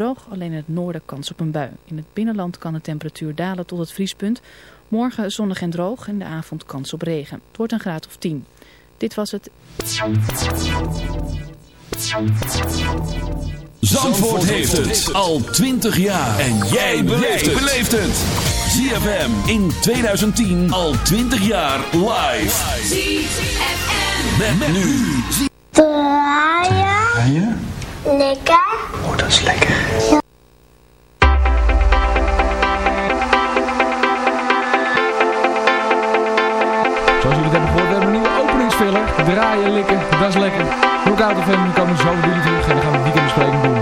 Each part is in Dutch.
Droog, alleen in het noorden kans op een bui. In het binnenland kan de temperatuur dalen tot het vriespunt. Morgen zonnig en droog, in de avond kans op regen. Het wordt een graad of 10. Dit was het... Zandvoort heeft het al 20 jaar. En jij beleeft het. ZFM in 2010 al 20 jaar live. ZFM. Met, nu. Draaien. Lekker. Oh, dat is lekker. Zoals jullie het hebben gehoord, we hebben een nieuwe openingsfiller. Draaien, likken, dat is lekker. Lookout FM, we komen zo bij jullie terug en dan gaan we weekendbespreking doen.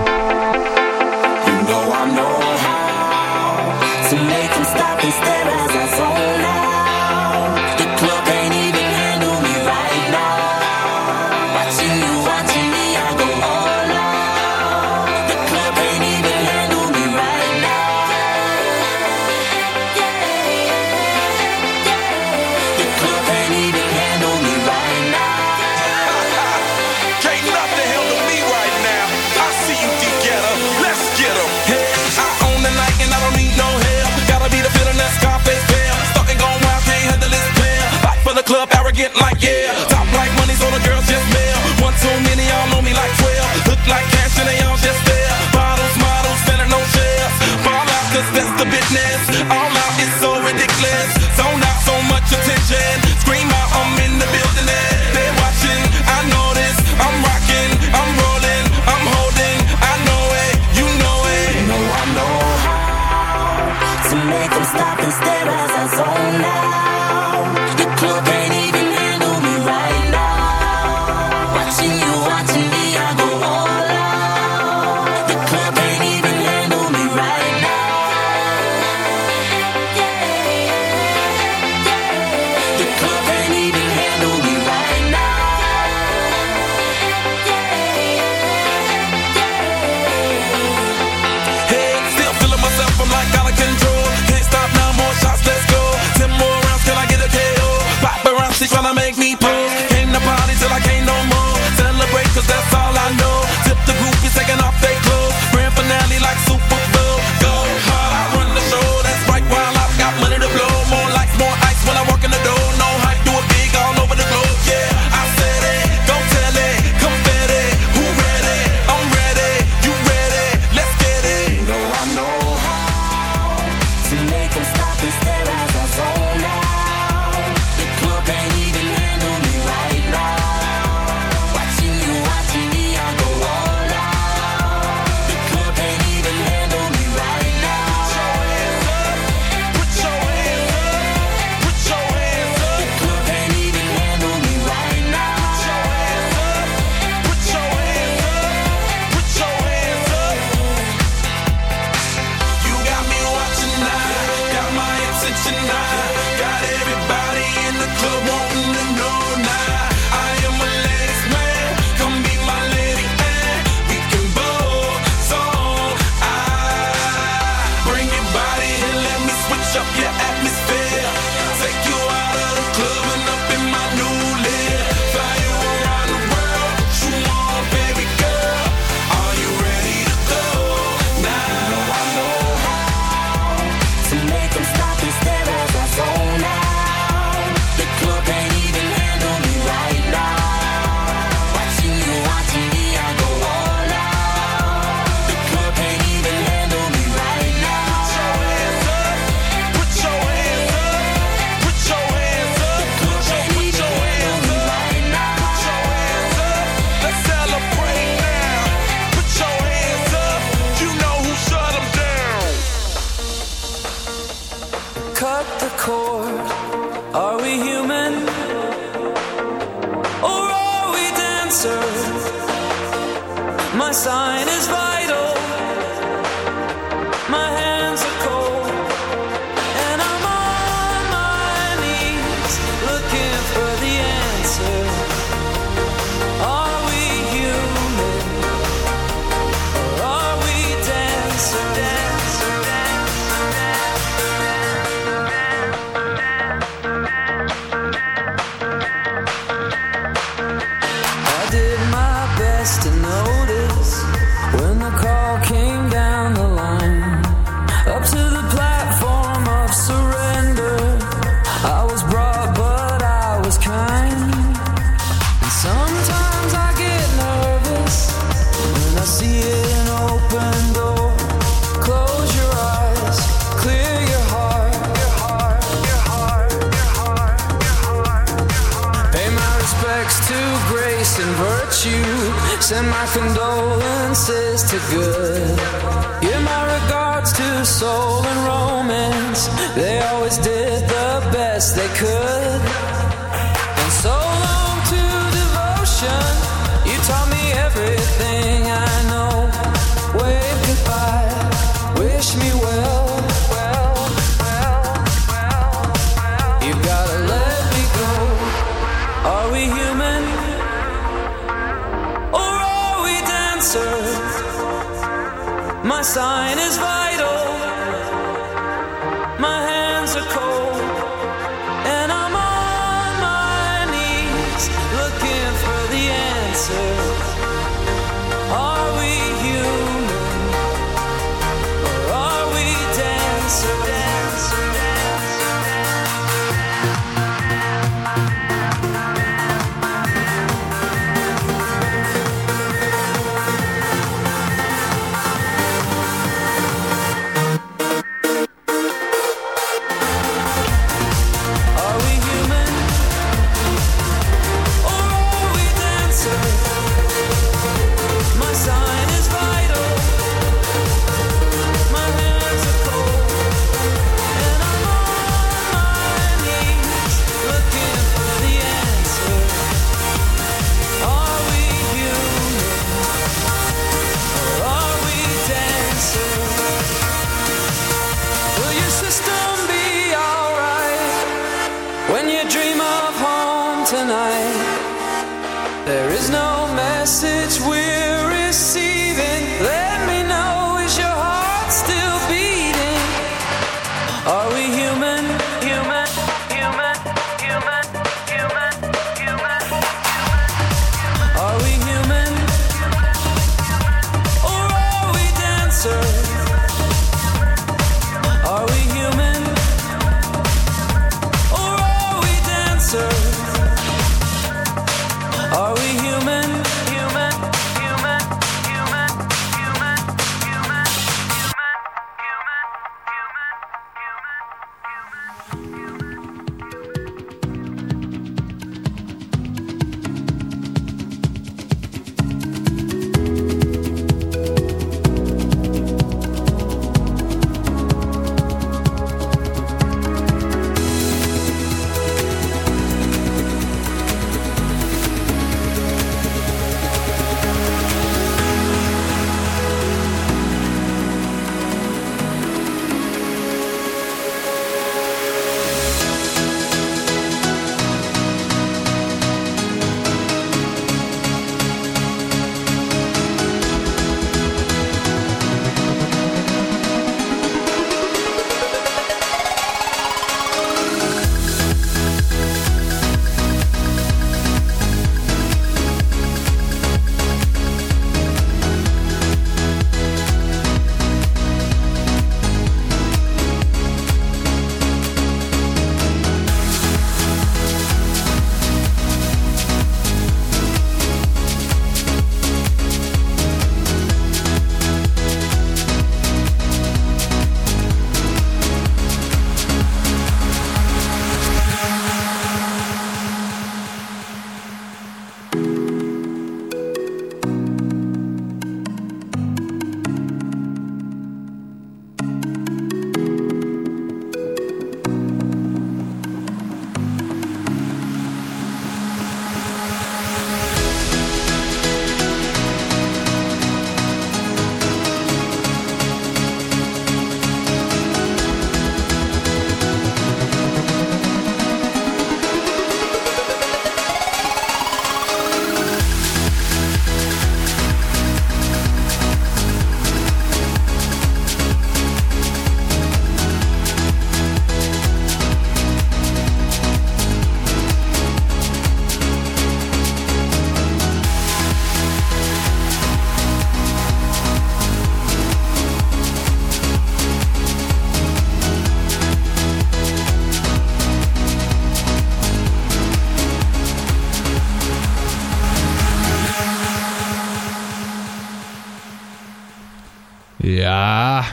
Business.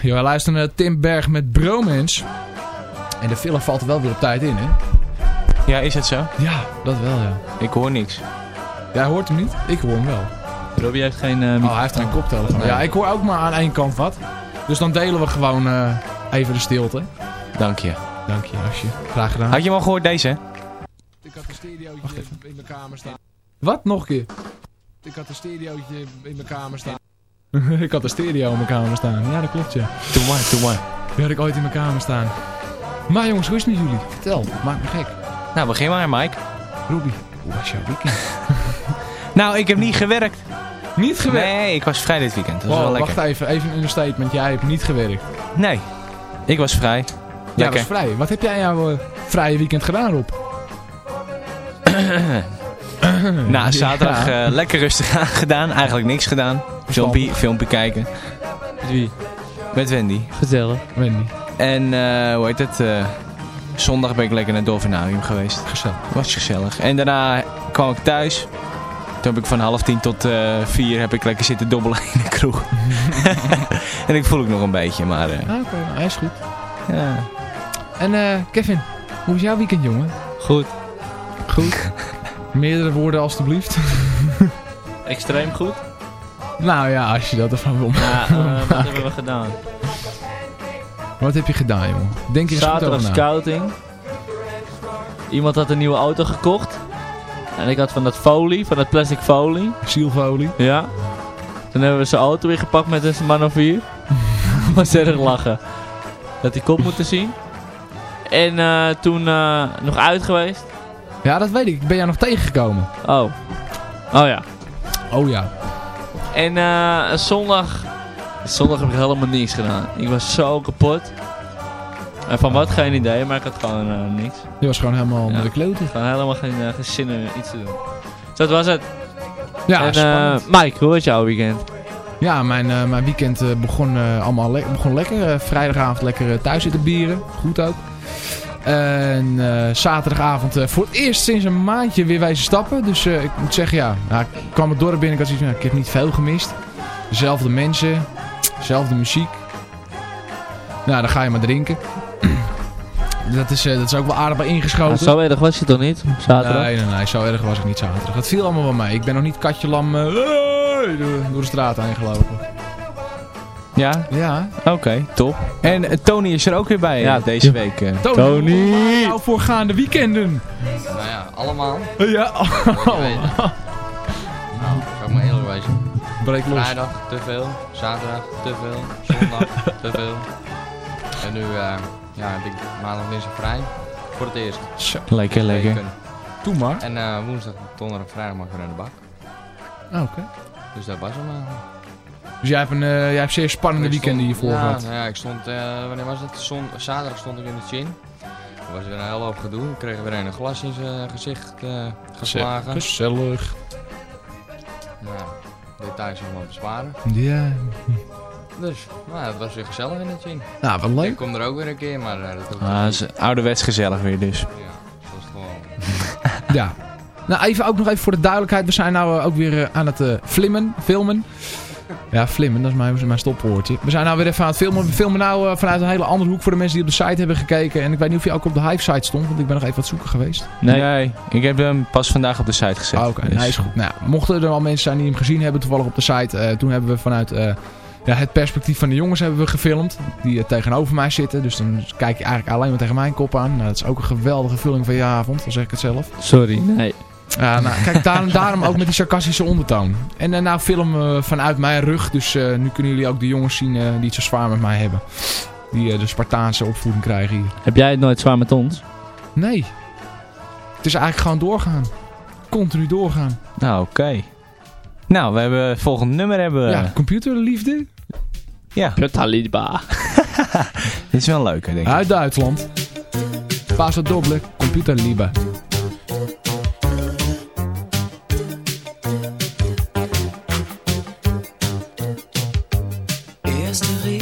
Ja, joh, wij luisteren naar Tim Berg met Bromance. En de film valt er wel weer op tijd in, hè? Ja, is het zo? Ja, dat wel, ja. Ik hoor niks. Jij hoort hem niet? Ik hoor hem wel. Robbie heeft geen... eh, Oh, hij heeft geen koptelefoon. Ja, ik hoor ook maar aan één kant wat. Dus dan delen we gewoon eh, even de stilte. Dank je. Dank je, Asje. Graag gedaan. Had je hem al gehoord, deze? Ik had een stereootje in mijn kamer staan. Wat? Nog een keer? Ik had een stereootje in mijn kamer staan. ik had een stereo in mijn kamer staan. Ja, dat klopt, ja. Doe maar, doe maar. Die had ik ooit in mijn kamer staan. Maar jongens, hoe is het met jullie? Vertel, maak me gek. Nou, begin maar, Mike. Ruby, hoe was jouw weekend? Nou, ik heb niet gewerkt. Niet gewerkt? Nee, ik was vrij dit weekend. Dat was Wow, wel lekker. wacht even, even een statement. Jij hebt niet gewerkt. Nee, ik was vrij. Jij Lekker. was vrij. Wat heb jij jouw eh, vrije weekend gedaan, Rob? Nou, zaterdag Ja. eh, lekker rustig aan gedaan. Eigenlijk niks gedaan. Filmpje, filmpje kijken. Met wie? Met Wendy. Gezellig. Wendy. En eh, hoe heet het? eh, zondag ben ik lekker naar het Dolfinarium geweest. Gezellig. Was gezellig. En daarna kwam ik thuis. Toen heb ik van half tien tot eh, vier heb ik lekker zitten dobbelen in de kroeg. en ik voel ook nog een beetje, maar eh, Ah, Oké, nou, hij is goed. ja. En eh, Kevin, hoe was jouw weekend, jongen? Goed. Goed. Meerdere woorden, alstublieft. Extreem goed. nou ja, als je dat ervan wil. Ja, eh, wat hebben we gedaan? Wat heb je gedaan, jongen? Denk je Zaterdag scouting. Iemand had een nieuwe auto gekocht. En ik had van dat folie, van dat plastic folie. Zielfolie. Ja. Toen hebben we zijn auto weer gepakt met een man of vier. was erg lachen. Dat die kop moeten zien. En eh, toen eh, nog uit geweest. Ja, dat weet ik. Ik ben jou nog tegengekomen. Oh. Oh ja. Oh ja. En eh, zondag... Zondag heb ik helemaal niks gedaan. Ik was zo kapot. En van wat geen idee, maar ik had gewoon eh, niks. Je was gewoon helemaal Ja. onder de kloten. Gewoon helemaal geen, eh, geen zin in iets te doen. Dus dat was het. Ja, en, spannend. Mike, hoe was jouw weekend? Ja, mijn, mijn weekend begon allemaal le begon lekker. Vrijdagavond lekker thuis zitten bieren. Goed ook. En eh, zaterdagavond eh, voor het eerst sinds een maandje weer wijzen stappen. Dus eh, ik moet zeggen, ja, nou, ik kwam het dorp binnen. Ik had zoiets van, ik heb niet veel gemist. Dezelfde mensen, dezelfde muziek. Nou, dan ga je maar drinken. dat, is, dat is ook wel aardig bij ingeschoten. Nou, zo erg was je toch niet? Zaterdag? Nee, nee, nee, zo erg was ik niet zaterdag. Het viel allemaal wel mee. Ik ben nog niet katje lam door de straat heen gelopen. Ja? Ja. Oké, top. En eh, Tony is er ook weer bij Ja, eh, deze ja. week. eh. Tony! Tony! Nou voorgaande weekenden? Nou ja, allemaal. Ja, Nou, zou ik maar eerlijk wezen. breek los. Vrijdag te veel, zaterdag te veel, zondag te veel. En nu eh, ja, heb ik maandag dinsdag vrij. Voor het eerst. Zo, Lekker, lekker. Doe maar. En eh, woensdag, donderdag, vrijdag mag ik weer aan de bak. Ah, Oké. Dus dat was hem eigenlijk. Dus jij hebt, een, eh, jij hebt zeer spannende Ik weekenden stond- hiervoor ja, gehad. Nou ja, ik stond, eh, wanneer was het? Zon, zaterdag stond ik in de chin. Er was weer een hele hoop gedoe. Ik kreeg weer een glas in zijn gezicht eh, geslagen. Gezellig. Nou, details allemaal besparen. Ja. Dus, nou, het was weer gezellig in de chin. Nou, wat Ik leuk. kom er ook weer een keer, maar eh, dat hoeft Ah, is ouderwets gezellig weer dus. Ja, dat is gewoon... Ja. Nou, even ook nog even voor de duidelijkheid. We zijn nou ook weer aan het flimmen, filmen. Ja, flimmen, dat is mijn, mijn stopwoordje. We zijn nou weer even aan het filmen. We filmen nou eh, vanuit een hele andere hoek voor de mensen die op de site hebben gekeken. En ik weet niet of je ook op de Hive-site stond, want ik ben nog even wat zoeken geweest. Nee. ik heb hem pas vandaag op de site gezet. Ah, Oké, Dus- nee, is goed. Nou, mochten er al mensen zijn die hem gezien hebben, toevallig op de site. eh, toen hebben we vanuit eh, ja, het perspectief van de jongens hebben we gefilmd. Die tegenover mij zitten. Dus dan kijk je eigenlijk alleen maar tegen mijn kop aan. Nou, dat is ook een geweldige vulling van je avond, al zeg ik het zelf. Sorry, nee. Ja, nou, kijk, daarom, daarom ook met die sarcastische ondertoon. En eh, nou filmen we vanuit mijn rug. Dus eh, nu kunnen jullie ook de jongens zien eh, die het zo zwaar met mij hebben. Die eh, de Spartaanse opvoeding krijgen hier. Heb jij het nooit zwaar met ons? Nee. Het is eigenlijk gewoon doorgaan. Continu doorgaan. Nou, oké. Nou, we hebben het volgende nummer hebben we. Ja, computerliefde. Ja, Putaliba. dit is wel een leuke, denk ik. Uit Duitsland. Paso doble, computerliebe. resterai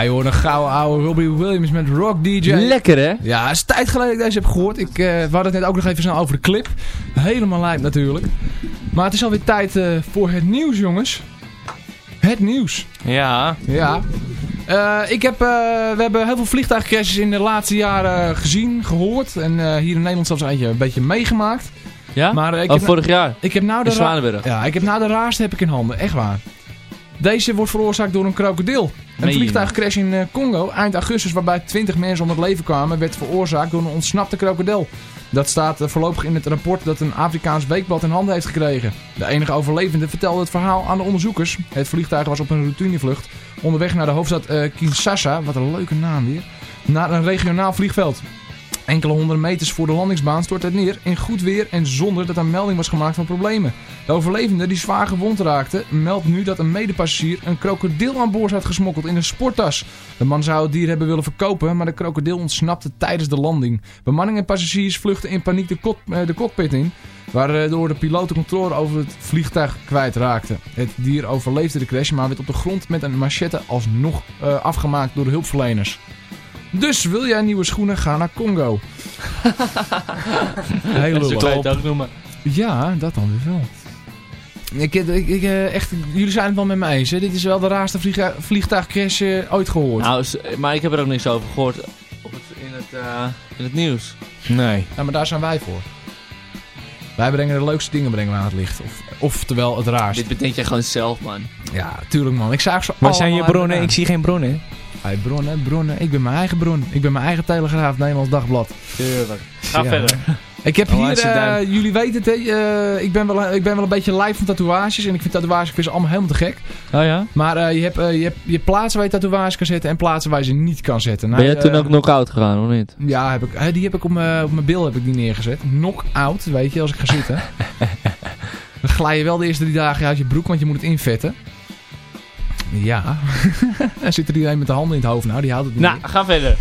Ja, joh, een gouden oude Robbie Williams met Rock DJ. Lekker hè? Ja, het is tijd geleden dat ik deze heb gehoord. Ik, eh, we hadden het net ook nog even snel over de clip. Helemaal lijp natuurlijk. Maar het is alweer tijd eh, voor het nieuws, jongens. Het nieuws. Ja. Ja. Eh, ik heb, eh, we hebben heel veel vliegtuigcrashes in de laatste jaren gezien, gehoord. En eh, hier in Nederland zelfs eentje een beetje meegemaakt. Ja? Maar eh, ik oh, heb, vorig jaar. ik heb nou de In Zwanenburg. Ja, ik heb nou de raarste heb ik in handen. Echt waar. Deze wordt veroorzaakt door een krokodil. Een vliegtuigcrash in eh, Congo eind augustus waarbij 20 mensen om het leven kwamen werd veroorzaakt door een ontsnapte krokodil. Dat staat eh, voorlopig in het rapport dat een Afrikaans weekblad in handen heeft gekregen. De enige overlevende vertelde het verhaal aan de onderzoekers. Het vliegtuig was op een routinevlucht onderweg naar de hoofdstad eh, Kinshasa, wat een leuke naam weer, naar een regionaal vliegveld. Enkele honderden meters voor de landingsbaan stort het neer in goed weer en zonder dat er melding was gemaakt van problemen. De overlevende die zwaar gewond raakte meldt nu dat een medepassagier een krokodil aan boord had gesmokkeld in een sporttas. De man zou het dier hebben willen verkopen, maar de krokodil ontsnapte tijdens de landing. Bemanning en passagiers vluchtten in paniek de, eh, cockpit in, waardoor de piloot de controle over het vliegtuig kwijtraakte. Het dier overleefde de crash, maar werd op de grond met een machette alsnog eh, afgemaakt door de hulpverleners. Dus wil jij nieuwe schoenen, ga naar Congo. Heel je het ook noemen. Ja, dat dan weer wel. Ik, ik, ik, eh, echt, jullie zijn het wel met me eens. Hè? Dit is wel de raarste vliega- vliegtuigcrash eh, ooit gehoord. Nou, maar ik heb er ook niks over gehoord op het, in, het, eh, in het nieuws. Nee. Ja, maar daar zijn wij voor. Wij brengen de leukste dingen brengen we aan het licht. Of, oftewel het raarste. Dit bedenk je gewoon zelf, man. Ja, tuurlijk man. Ik zag ze Waar zijn je bronnen? Ik zie geen bronnen. Hey, bronnen, bronnen. Ik ben mijn eigen bron. Ik ben mijn eigen telegraaf, Nederlands Dagblad. Tuurlijk. Ga Ja. verder. Ik heb Oh, hier, eh, jullie weten het, hè, eh, ik, ben wel, ik ben wel een beetje lijf van tatoeages. En ik vind tatoeages ik vind ze allemaal helemaal te gek. Oh ja? Maar eh, je, hebt, je, hebt, je hebt plaatsen waar je tatoeages kan zetten en plaatsen waar je ze niet kan zetten. Ben jij Nou, toen ook knock-out gegaan, of niet? Ja, heb ik, die heb ik op mijn op mijn bil heb ik die neergezet. Knock-out, weet je, als ik ga zitten. Dan glij je wel de eerste drie dagen uit je broek, want je moet het invetten. Ja. Dan zit er iedereen met de handen in het hoofd. Nou, die houdt het niet Nou, meer. ga verder.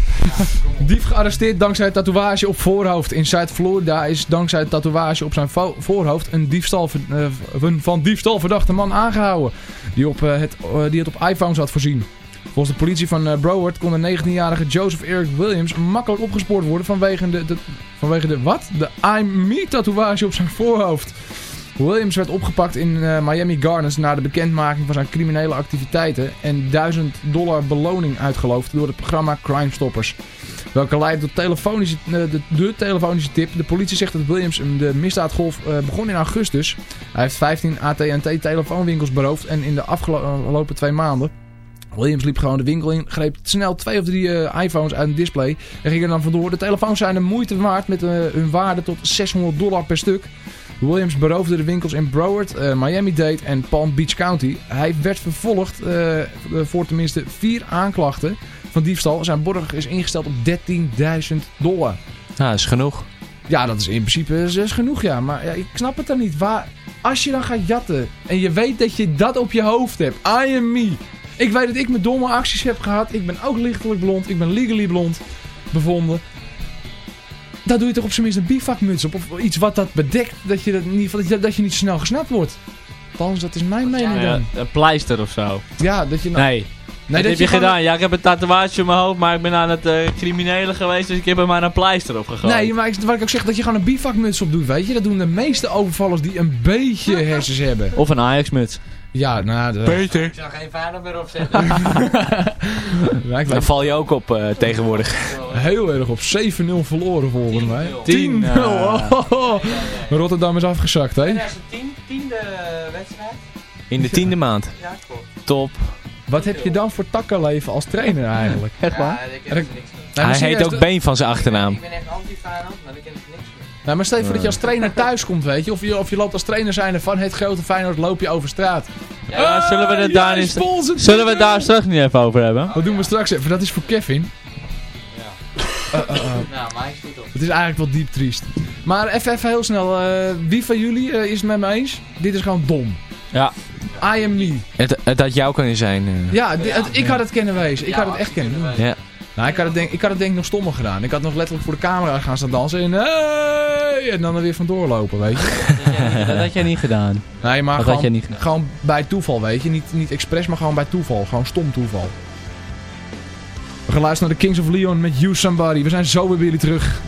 Dief gearresteerd dankzij tatoeage op voorhoofd. In Zuid-Florida is dankzij tatoeage op zijn vo- voorhoofd een, diefstal, eh, een van diefstal verdachte man aangehouden. Die, op, eh, het, eh, die het op iPhones had voorzien. Volgens de politie van Broward kon de 19-jarige Joseph Eric Williams makkelijk opgespoord worden vanwege de, de, vanwege de wat? De I'm Me tatoeage op zijn voorhoofd. Williams werd opgepakt in eh, Miami Gardens na de bekendmaking van zijn criminele activiteiten en 1000 dollar beloning uitgeloofd door het programma Crime Stoppers. Welke leidt tot telefonische, eh, de, telefonische tip. De politie zegt dat Williams de misdaadgolf eh, begon in augustus. Hij heeft 15 AT&T telefoonwinkels beroofd en in de afgelopen twee maanden Williams liep gewoon de winkel in, greep snel twee of drie iPhones uit een display en ging er dan vandoor. De telefoons zijn de moeite waard met hun waarde tot 600 dollar per stuk. Williams beroofde de winkels in Broward, eh, Miami-Dade en Palm Beach County. Hij werd vervolgd eh, voor tenminste vier aanklachten van diefstal. Zijn borg is ingesteld op 13.000 dollar. Nou, dat is genoeg. Ja, dat is in principe is, is genoeg, ja. Maar ja, ik snap het dan niet. Waar, als je dan gaat jatten en je weet dat je dat op je hoofd hebt. I am me. Ik weet dat ik mijn domme acties heb gehad. Ik ben ook lichtelijk blond. Ik ben legally blond bevonden. Daar doe je toch op zijn minst een bivakmuts op. Of iets wat dat bedekt. Dat je, dat niet, dat je, dat je niet snel gesnapt wordt. Althans, dat is mijn mening Ja, dan. een pleister of zo. Ja, dat je... nou- Nee. Nee, dat dat heb je gedaan. Ja, ik heb een tatoeage op mijn hoofd, maar ik ben aan het eh criminelen geweest, dus ik heb er maar een pleister op gegooid. Nee, maar ik, wat ik ook zeg, dat je gewoon een bivakmuts op doet, weet je. Dat doen de meeste overvallers die een beetje hersens hebben. Of een Ajax-muts. Ja, nou... De... Peter. Ik zou geen vader meer opzetten. Daar val je ook op eh, tegenwoordig. heel erg op 7-0 verloren volgens mij. 10-0. Tien, eh. Oh, oh. Rotterdam is afgezakt, hè? 2010, tiende wedstrijd. In de tiende maand. Ja, klopt. Top. Wat heb je dan voor takkenleven als trainer eigenlijk? Echt waar? Ja, ik heb er niks mee. Hij heet ook Been van zijn achternaam. Ik ben echt anti-Feyenoord, maar ik heb er niks. Nou, maar stel je voor dat je als trainer thuis komt, weet je. Of je, of je loopt als trainer zijnde van het grote Feyenoord, loop je over straat. Ja, zullen we het Ah, daar niet- Zullen we daar straks niet even over hebben? Dat doen we straks even. Dat is voor Kevin. Nou, Mike doet op. Het is eigenlijk wel diep triest. Maar even, even heel snel. eh, wie van jullie eh, is het met me eens? Dit is gewoon dom. Ja. I am me. Het, het had jou kunnen zijn. eh. Ja, het- ik had het kennen wezen. Ik Ja, had het echt kennen. Ja. Nou, ik had, het denk, ik had het denk ik nog stommer gedaan. Ik had nog letterlijk voor de camera gaan staan dansen en hey! En dan er weer vandoor lopen, weet je. Dat had jij niet gedaan. Nee, maar Dat had gewoon, jij niet gedaan. gewoon bij toeval, weet je. Niet, niet expres, maar gewoon bij toeval. Gewoon stom toeval. We gaan luisteren naar de Kings of Leon met You Somebody. We zijn zo weer bij jullie terug.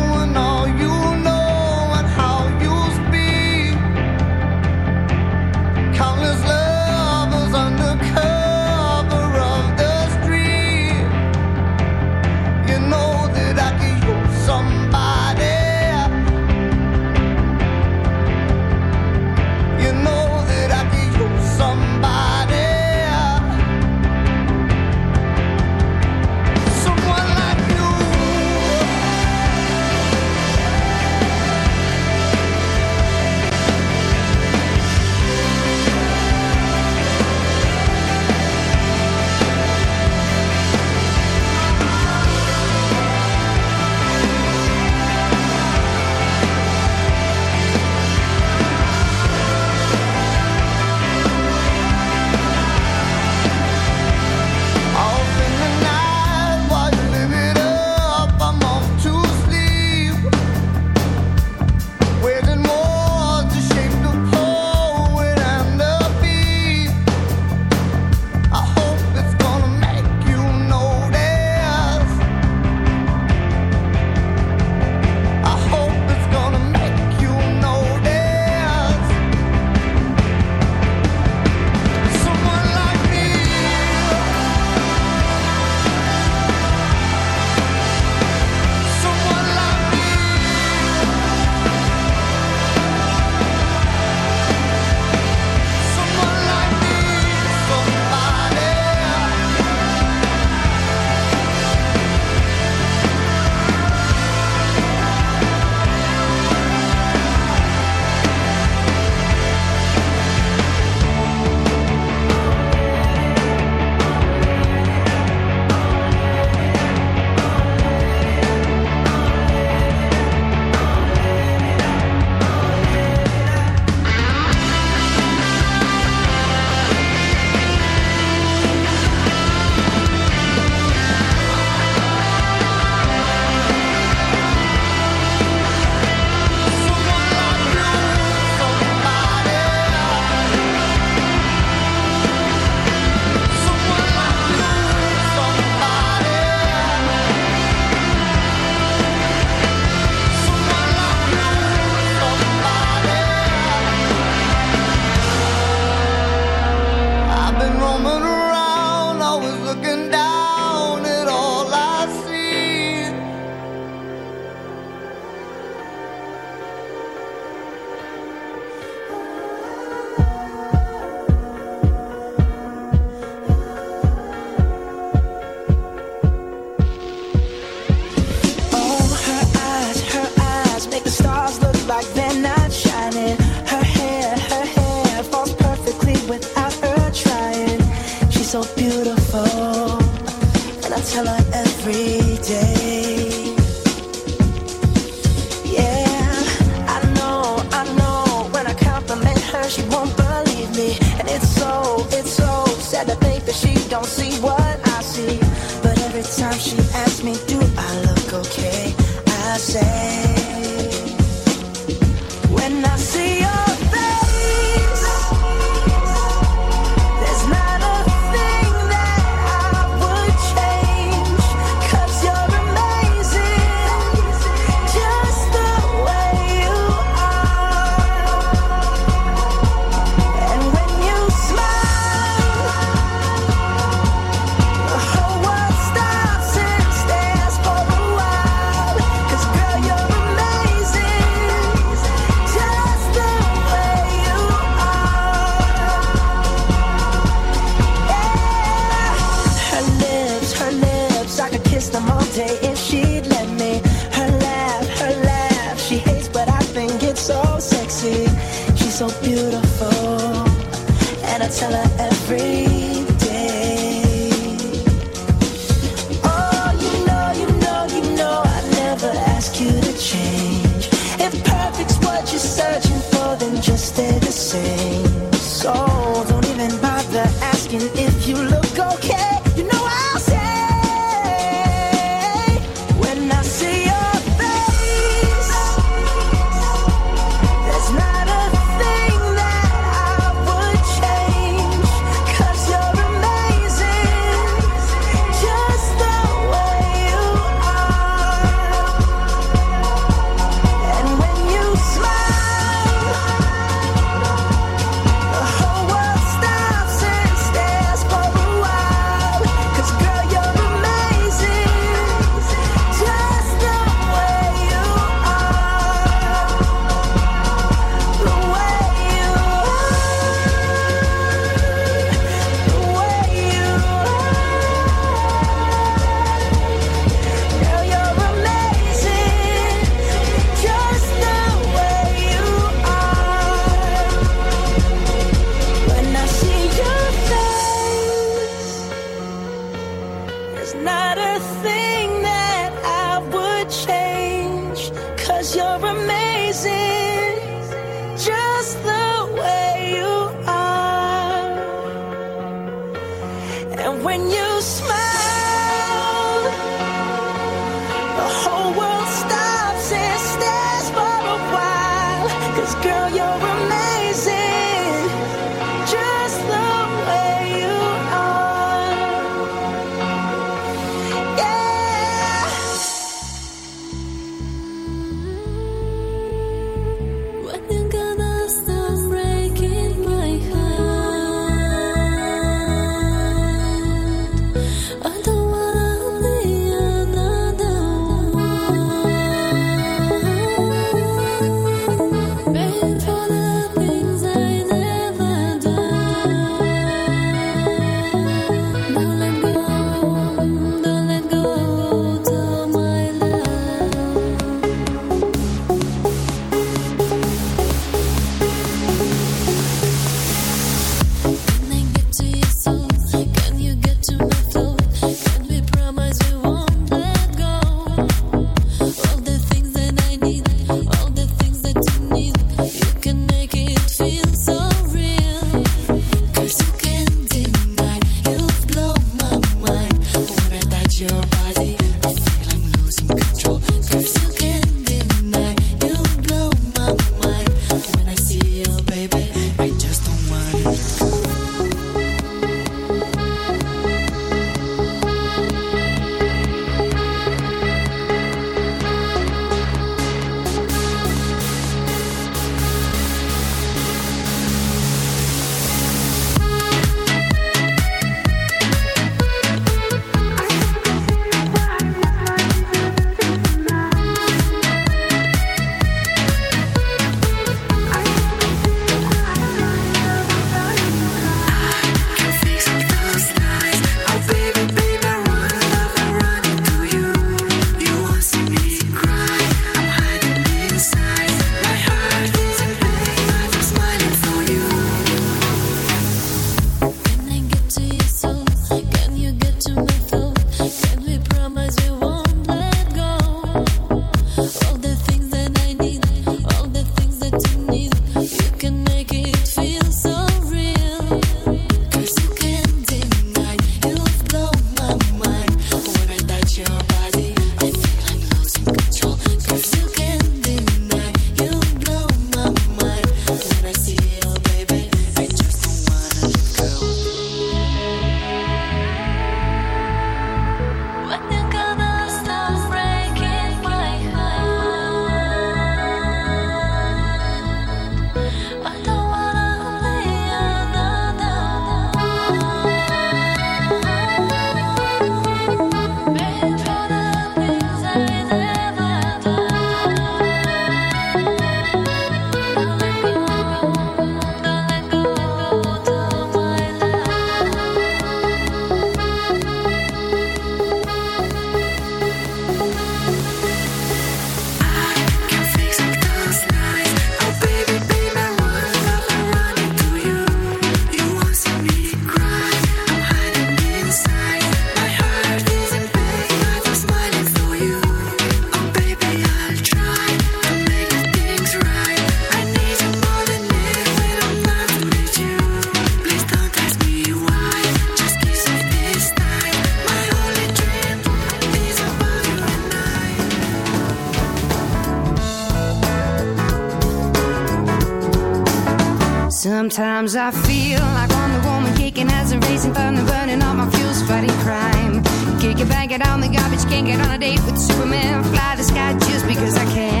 Sometimes I feel like Wonder Woman kicking ass and racing thunder, burning all my fuels, fighting crime. Kick it, bang it on the garbage, can't get on a date with Superman. Fly the sky just because I can.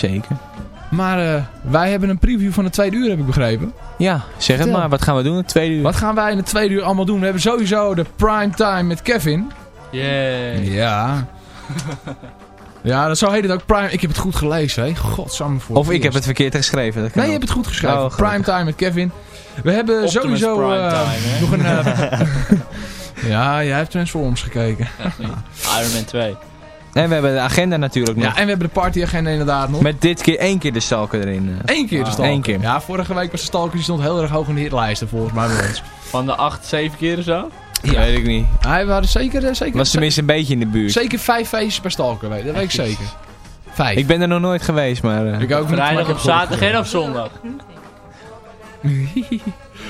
Zeker. Maar eh, wij hebben een preview van de tweede uur, heb ik begrepen. Ja, zeg het maar. Wat gaan we doen in tweede uur? Wat gaan wij in de tweede uur allemaal doen? We hebben sowieso de prime time met Kevin. Yay. Ja. Ja, dat zo heet het ook prime. Ik heb het goed gelezen, hè? Godsamme voor Of ik heb het verkeerd geschreven. Dat kan Nee, je hebt het goed geschreven. Oh, prime time met Kevin. We hebben Optimus sowieso Prime eh, Time, hè? nog een... eh, ja, jij hebt Transformers gekeken. Echt niet. Iron Man 2. En we hebben de agenda natuurlijk nog. Ja, en we hebben de partyagenda inderdaad nog. Met dit keer één keer de stalker erin. eh. Eén keer de stalker. Eén keer. Ja, vorige week was de stalker, die stond heel erg hoog in de hitlijsten volgens mij bij ons. Van de 8, 7 keer of zo? Ja. Weet ik niet. Hij waren zeker, eh, zeker, Was tenminste een beetje in de buurt. zeker vijf feestjes per stalker, weet, dat weet ik zeker. Vijf. Ik ben er nog nooit geweest, maar... eh, Ik ook niet, Vrijdag op zaterdag en op zondag.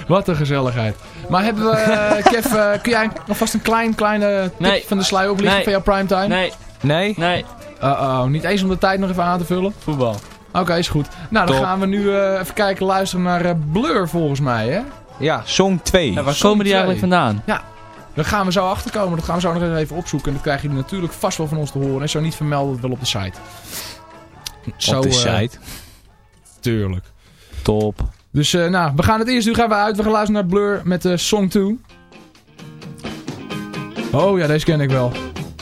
Wat een gezelligheid. Maar hebben we, Kev, kun jij alvast een klein, kleine tip Nee. van de sluier oplichten Nee. van jouw primetime? Nee, Nee? nee. Uh-oh, niet eens om de tijd nog even aan te vullen? Voetbal. Oké, is goed. Nou, dan Top. gaan we nu eh, even kijken, luisteren naar eh, Blur volgens mij, hè? Ja, Song 2. Ja, waar Song komen die eigenlijk vandaan? Daar gaan we zo achterkomen. Dat gaan we zo nog even opzoeken. En dat krijgen jullie natuurlijk vast wel van ons te horen. En zo niet vermelden wel op de site. Zo, Op de eh, site. tuurlijk. Top. Dus eh, nou, we gaan het eerst nu gaan we uit. We gaan luisteren naar Blur met de Song 2. Oh ja, deze ken ik wel.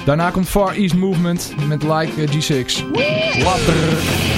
Daarna komt Far East Movement met Like eh, G6. Later.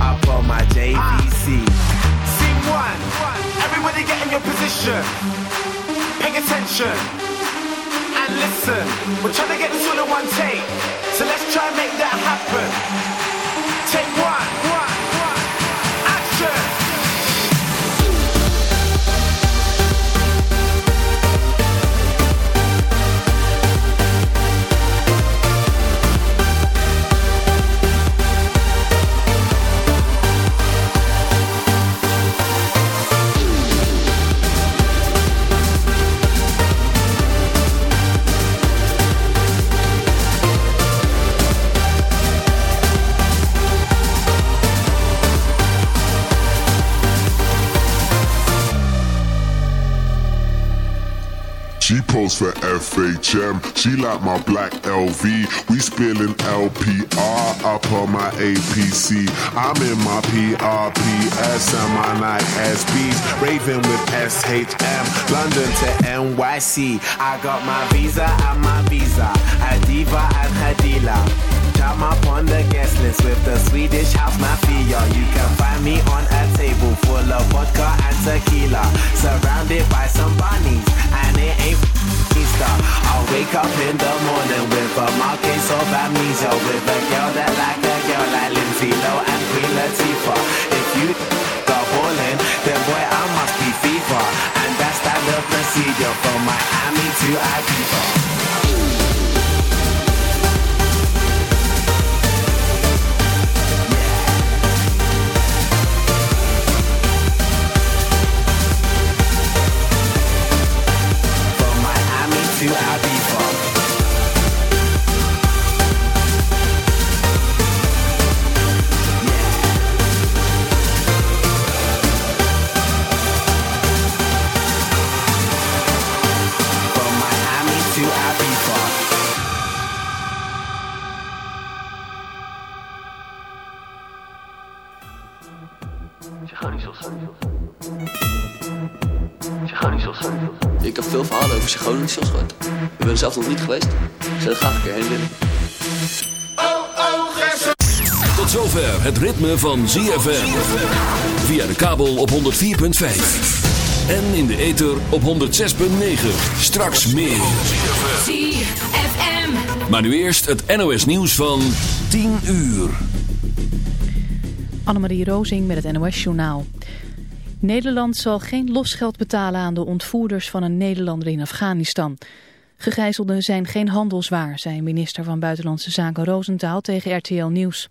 up on my JVC. Scene one. Everybody get in your position. Pay attention. And listen. We're trying to get this all in one take. So let's try and make that happen. Take one. Posts for FHM. She like my black LV. We spilling LPR up on my APC. I'm in my PRPS and my night SBs. Raving with SHM. London to NYC. I got my visa and my visa. A diva and her Jam up on the guest list with the Swedish house mafia. You can find me on a table full of vodka and tequila. Surrounded by some bunnies. And it ain't Easter. I'll wake up in the morning with a marquise of amnesia. With a girl that like a girl like Lindsay Lowe and Queen Latifah. If you go ballin', then boy I must be FIFA. And that's standard procedure from Miami to Ibiza. Veel verhalen over Chagonissos gehoord. Ik ben er zelf nog niet geweest. Ik zou er graag een keer heen willen. Tot zover het ritme van ZFM. Via de kabel op 104.5. En in de ether op 106.9. Straks meer. ZFM. Maar nu eerst het NOS nieuws van 10 uur. Annemarie Rozing met het NOS-journaal. Nederland zal geen losgeld betalen aan de ontvoerders van een Nederlander in Afghanistan. Gegijzelden zijn geen handelswaar, zei minister van Buitenlandse Zaken Roosentaal tegen RTL Nieuws.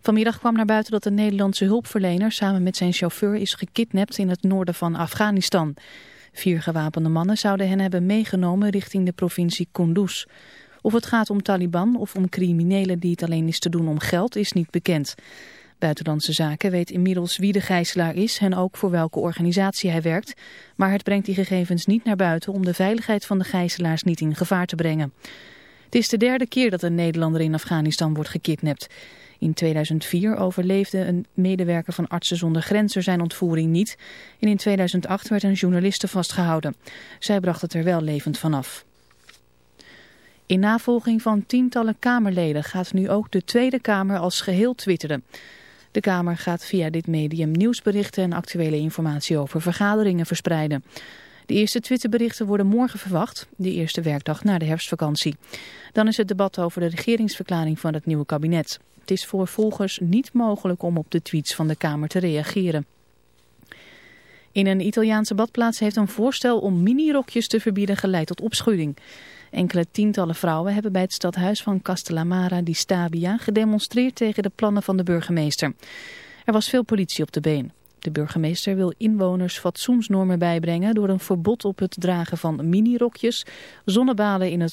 Vanmiddag kwam naar buiten dat een Nederlandse hulpverlener samen met zijn chauffeur is gekidnapt in het noorden van Afghanistan. Vier gewapende mannen zouden hen hebben meegenomen richting de provincie Kunduz. Of het gaat om Taliban of om criminelen die het alleen is te doen om geld is niet bekend. Buitenlandse Zaken weet inmiddels wie de gijzelaar is en ook voor welke organisatie hij werkt. Maar het brengt die gegevens niet naar buiten om de veiligheid van de gijzelaars niet in gevaar te brengen. Het is de derde keer dat een Nederlander in Afghanistan wordt gekidnapt. In 2004 overleefde een medewerker van Artsen zonder Grenzen zijn ontvoering niet. En in 2008 werd een journaliste vastgehouden. Zij bracht het er wel levend vanaf. In navolging van tientallen Kamerleden gaat nu ook de Tweede Kamer als geheel twitteren. De Kamer gaat via dit medium nieuwsberichten en actuele informatie over vergaderingen verspreiden. De eerste Twitterberichten worden morgen verwacht, de eerste werkdag na de herfstvakantie. Dan is het debat over de regeringsverklaring van het nieuwe kabinet. Het is voor volgers niet mogelijk om op de tweets van de Kamer te reageren. In een Italiaanse badplaats heeft een voorstel om minirokjes te verbieden geleid tot opschudding. Enkele tientallen vrouwen hebben bij het stadhuis van Castellamara di Stabia gedemonstreerd tegen de plannen van de burgemeester. Er was veel politie op de been. De burgemeester wil inwoners fatsoensnormen bijbrengen door een verbod op het dragen van minirokjes, zonnebaden in het